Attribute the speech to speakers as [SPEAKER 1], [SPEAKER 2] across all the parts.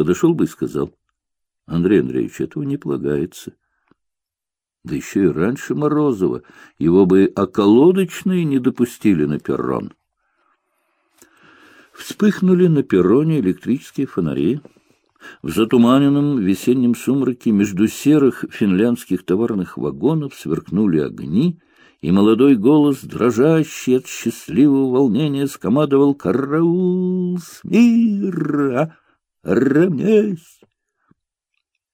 [SPEAKER 1] подошел бы и сказал, Андрей Андреевич, этого не полагается. Да еще и раньше Морозова, его бы околодочные не допустили на перрон. Вспыхнули на перроне электрические фонари. В затуманенном весеннем сумраке между серых финляндских товарных вагонов сверкнули огни, и молодой голос, дрожащий от счастливого волнения, скомандовал «Караул! Смира! Равняйсь!»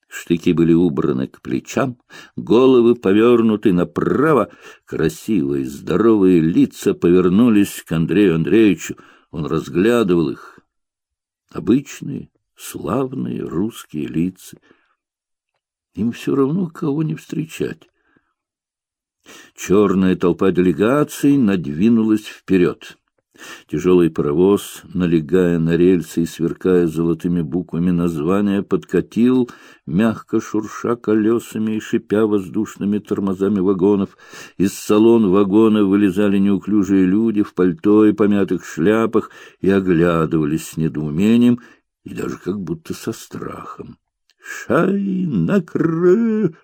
[SPEAKER 1] Штыки были убраны к плечам, головы повернуты направо, красивые, здоровые лица повернулись к Андрею Андреевичу. Он разглядывал их. Обычные, славные русские лица. Им все равно кого не встречать. Черная толпа делегаций надвинулась вперед. Тяжелый паровоз, налегая на рельсы и сверкая золотыми буквами названия, подкатил, мягко шурша колесами и шипя воздушными тормозами вагонов. Из салон вагона вылезали неуклюжие люди в пальто и помятых шляпах и оглядывались с недоумением и даже как будто со страхом. «Шай на кры!»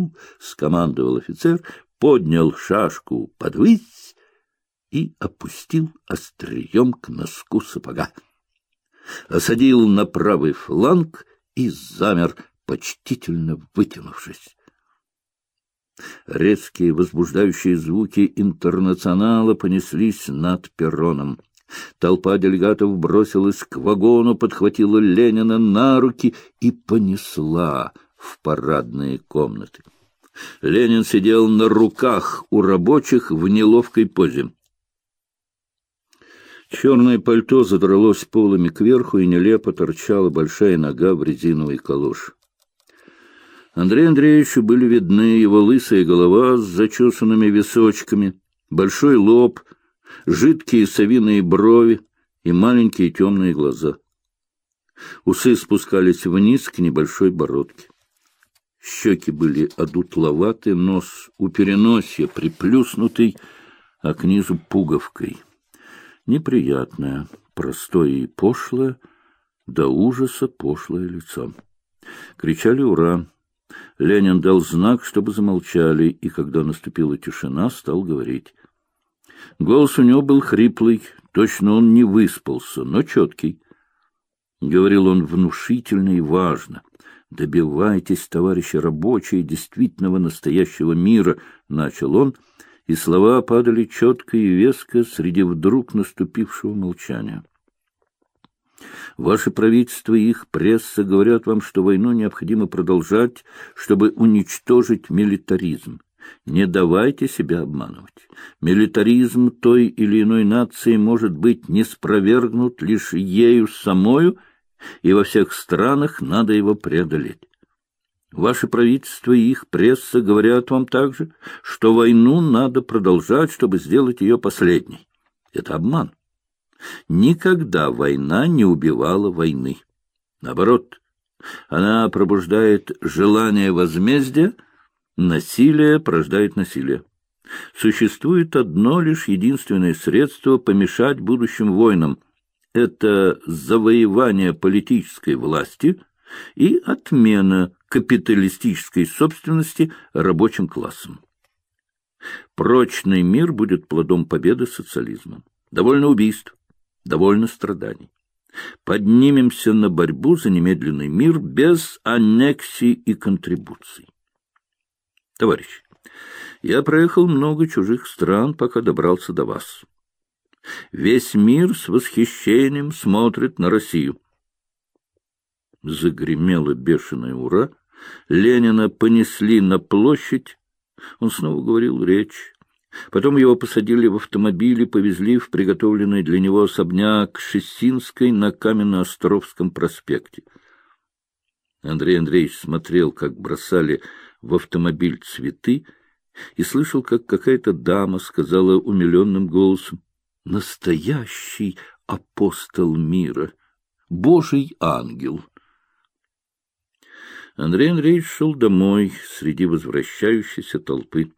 [SPEAKER 1] — скомандовал офицер, поднял шашку подвысь и опустил острием к носку сапога. Осадил на правый фланг и замер, почтительно вытянувшись. Резкие возбуждающие звуки интернационала понеслись над перроном. Толпа делегатов бросилась к вагону, подхватила Ленина на руки и понесла в парадные комнаты. Ленин сидел на руках у рабочих в неловкой позе. Черное пальто задралось полами кверху, и нелепо торчала большая нога в резиновой калош. Андрею Андреевичу были видны его лысая голова с зачесанными височками, большой лоб, жидкие совиные брови и маленькие темные глаза. Усы спускались вниз к небольшой бородке. Щеки были одутловаты, нос у переносья приплюснутый, а к низу пуговкой — неприятное, простое и пошлое, до ужаса пошлое лицо. Кричали «Ура!». Ленин дал знак, чтобы замолчали, и, когда наступила тишина, стал говорить. Голос у него был хриплый, точно он не выспался, но четкий. Говорил он внушительно и важно. «Добивайтесь, товарищи рабочие, действительного настоящего мира», — начал он, — и слова падали четко и веско среди вдруг наступившего молчания. Ваше правительство и их пресса говорят вам, что войну необходимо продолжать, чтобы уничтожить милитаризм. Не давайте себя обманывать. Милитаризм той или иной нации может быть не спровергнут лишь ею самою, и во всех странах надо его преодолеть. Ваше правительство и их пресса говорят вам также, что войну надо продолжать, чтобы сделать ее последней. Это обман. Никогда война не убивала войны. Наоборот, она пробуждает желание возмездия, насилие порождает насилие. Существует одно лишь единственное средство помешать будущим войнам — это завоевание политической власти и отмена капиталистической собственности рабочим классом. Прочный мир будет плодом победы социализма. Довольно убийств, довольно страданий. Поднимемся на борьбу за немедленный мир без аннексий и контрибуций. Товарищи, я проехал много чужих стран, пока добрался до вас. Весь мир с восхищением смотрит на Россию. Загремело бешеное «Ура!» Ленина понесли на площадь. Он снова говорил речь. Потом его посадили в автомобиль и повезли в приготовленный для него особняк Шестинской на Каменноостровском проспекте. Андрей Андреевич смотрел, как бросали в автомобиль цветы, и слышал, как какая-то дама сказала умиленным голосом «Настоящий апостол мира, Божий ангел». Андрей Андреевич шел домой среди возвращающейся толпы.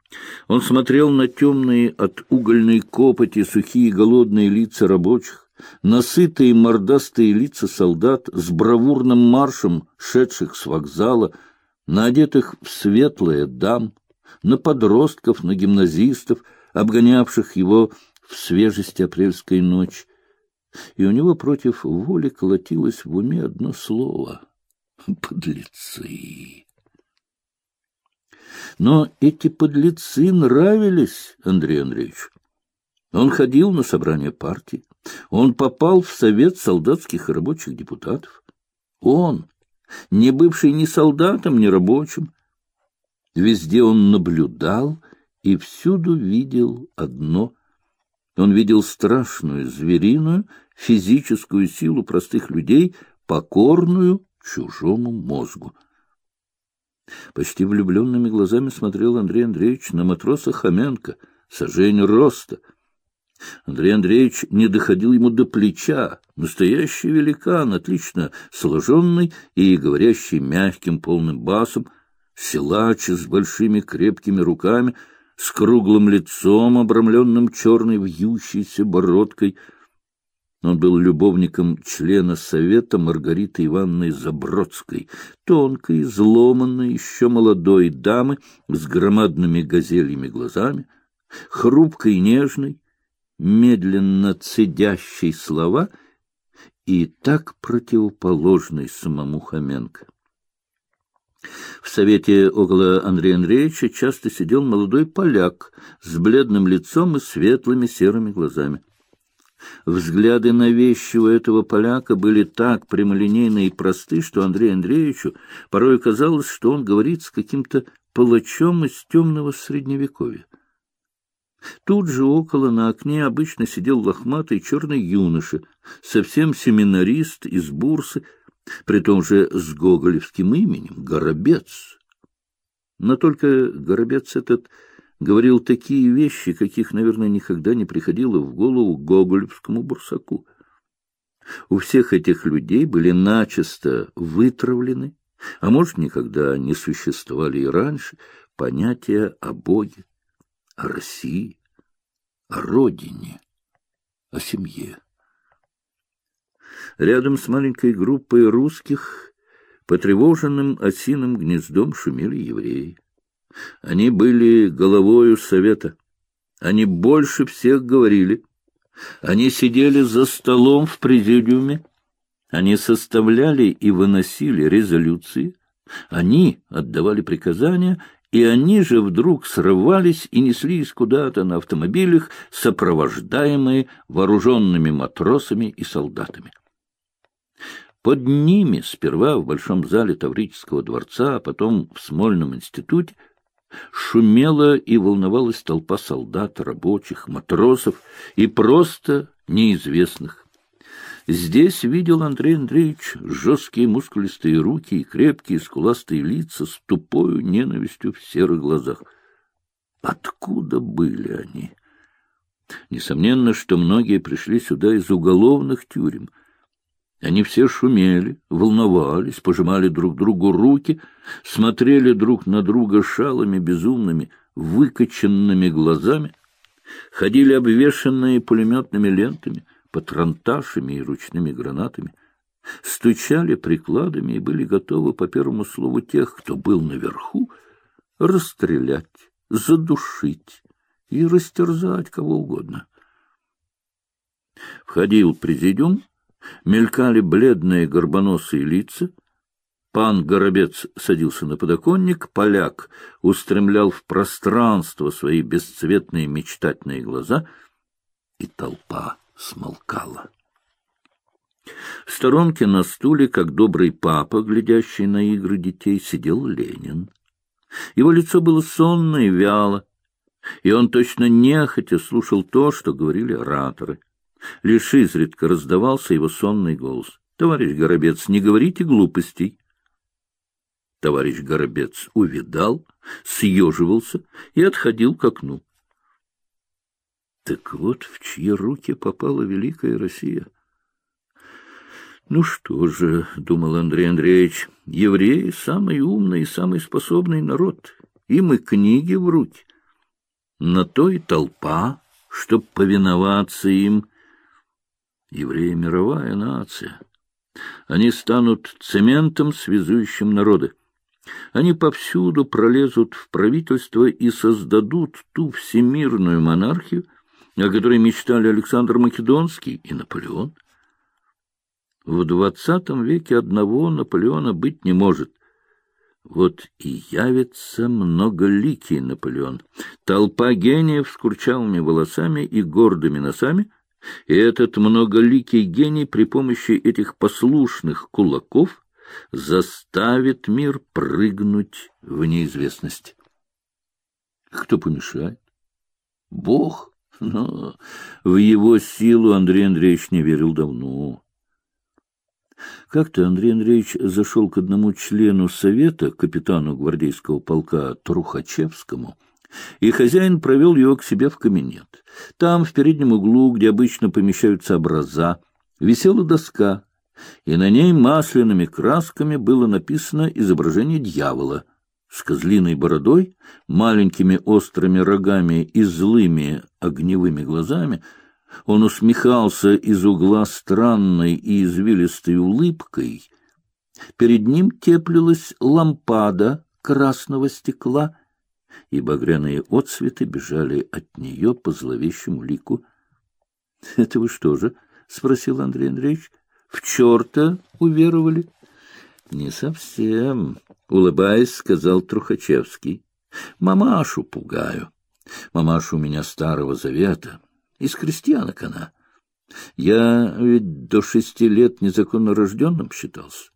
[SPEAKER 1] Он смотрел на темные от угольной копоти сухие голодные лица рабочих, насытые мордастые лица солдат с бравурным маршем, шедших с вокзала, на одетых в светлое дам, на подростков, на гимназистов, обгонявших его в свежести апрельской ночи. И у него против воли колотилось в уме одно слово — подлецы. Но эти подлецы нравились Андрею Андреевичу. Он ходил на собрание партии, он попал в совет солдатских и рабочих депутатов. Он, не бывший ни солдатом, ни рабочим, везде он наблюдал и всюду видел одно. Он видел страшную звериную физическую силу простых людей, покорную чужому мозгу. Почти влюбленными глазами смотрел Андрей Андреевич на матроса Хоменко, сожжень роста. Андрей Андреевич не доходил ему до плеча. Настоящий великан, отлично сложенный и говорящий мягким полным басом, силач с большими крепкими руками, с круглым лицом, обрамленным черной вьющейся бородкой — он был любовником члена Совета Маргариты Ивановны Забродской, тонкой, изломанной, еще молодой дамы с громадными газельями глазами, хрупкой и нежной, медленно цедящей слова и так противоположной самому Хоменко. В совете около Андрея Андреевича часто сидел молодой поляк с бледным лицом и светлыми серыми глазами. Взгляды навещего этого поляка были так прямолинейны и просты, что Андрею Андреевичу порой казалось, что он говорит с каким-то палачом из темного средневековья. Тут же около на окне обычно сидел лохматый черный юноша, совсем семинарист из Бурсы, при том же с гоголевским именем — Горобец. Но только Горобец этот говорил такие вещи, каких, наверное, никогда не приходило в голову гоголевскому бурсаку. У всех этих людей были начисто вытравлены, а может, никогда не существовали и раньше, понятия о Боге, о России, о родине, о семье. Рядом с маленькой группой русских, потревоженным осиным гнездом, шумели евреи. Они были головою совета. Они больше всех говорили. Они сидели за столом в президиуме. Они составляли и выносили резолюции. Они отдавали приказания, и они же вдруг срывались и неслись куда-то на автомобилях, сопровождаемые вооруженными матросами и солдатами. Под ними, сперва в Большом зале Таврического дворца, а потом в Смольном институте, шумела и волновалась толпа солдат, рабочих, матросов и просто неизвестных. Здесь видел Андрей Андреевич жесткие мускулистые руки и крепкие скуластые лица с тупою ненавистью в серых глазах. Откуда были они? Несомненно, что многие пришли сюда из уголовных тюрем — они все шумели, волновались, пожимали друг другу руки, смотрели друг на друга шалыми, безумными, выкоченными глазами, ходили обвешанные пулеметными лентами, патронташами и ручными гранатами, стучали прикладами и были готовы по первому слову тех, кто был наверху, расстрелять, задушить и растерзать кого угодно. Входил президиум, мелькали бледные горбоносые лица. Пан Горобец садился на подоконник, поляк устремлял в пространство свои бесцветные мечтательные глаза, и толпа смолкала. В сторонке на стуле, как добрый папа, глядящий на игры детей, сидел Ленин. Его лицо было сонно и вяло, и он точно нехотя слушал то, что говорили ораторы. Лишь изредка раздавался его сонный голос. — Товарищ Горобец, не говорите глупостей. Товарищ Горобец увидал, съеживался и отходил к окну. Так вот в чьи руки попала великая Россия. Ну что же, — думал Андрей Андреевич, — евреи — самый умный и самый способный народ. Им и книги в руки. На то и толпа, чтоб повиноваться им — Евреи — мировая нация. Они станут цементом, связующим народы. Они повсюду пролезут в правительство и создадут ту всемирную монархию, о которой мечтали Александр Македонский и Наполеон. В двадцатом веке одного Наполеона быть не может. Вот и явится многоликий Наполеон. Толпа гениев с курчавыми волосами и гордыми носами, и этот многоликий гений при помощи этих послушных кулаков заставит мир прыгнуть в неизвестность. Кто помешает? Бог. Но в его силу Андрей Андреевич не верил давно. Как-то Андрей Андреевич зашел к одному члену совета, капитану гвардейского полка Трухачевскому, и хозяин провел его к себе в кабинет. Там, в переднем углу, где обычно помещаются образа, висела доска, и на ней масляными красками было написано изображение дьявола с козлиной бородой, маленькими острыми рогами и злыми огневыми глазами. Он усмехался из угла странной и извилистой улыбкой. Перед ним теплилась лампада красного стекла, и багряные отсветы бежали от нее по зловещему лику. — Это вы что же? — спросил Андрей Андреевич. — в черта уверовали? — Не совсем, — улыбаясь, сказал Трухачевский. — Мамашу пугаю. Мамаша у меня старого завета, из крестьянок она. Я ведь до шести лет незаконно рожденным считался.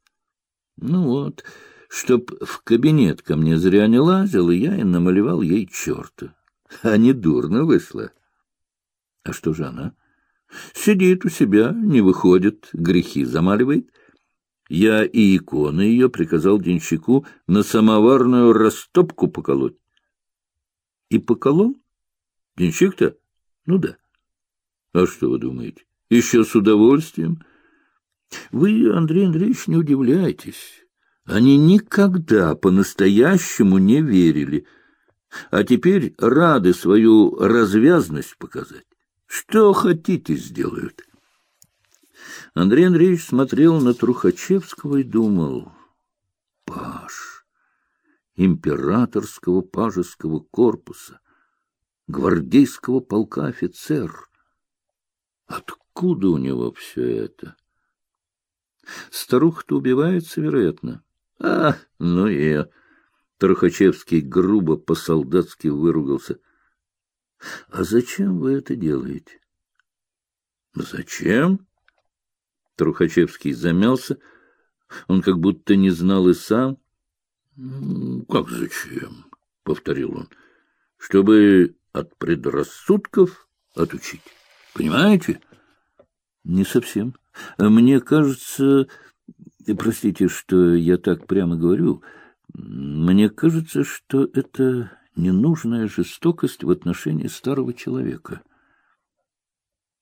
[SPEAKER 1] Ну вот, чтоб в кабинет ко мне зря не лазил, и я и намалевал ей черта. А не дурно вышло. А что же она? — Сидит у себя, не выходит, грехи замаливает. Я и иконы ее приказал денщику на самоварную растопку поколоть. И поколол? Денщик-то? Ну да. А что вы думаете? Еще с удовольствием. Вы, Андрей Андреевич, не удивляйтесь. Они никогда по-настоящему не верили, а теперь рады свою развязность показать. Что хотите, сделают. Андрей Андреевич смотрел на Трухачевского и думал, паж императорского пажеского корпуса, гвардейского полка офицер. Откуда у него все это? Старуха-то убивается, вероятно. А, ну и... Трухачевский грубо по-солдатски выругался. — А зачем вы это делаете? — Зачем? Трухачевский замялся. Он как будто не знал и сам. — Как зачем? — повторил он. — Чтобы от предрассудков отучить. Понимаете? — Не совсем. Мне кажется... Простите, что я так прямо говорю. Мне кажется, что это ненужная жестокость в отношении старого человека —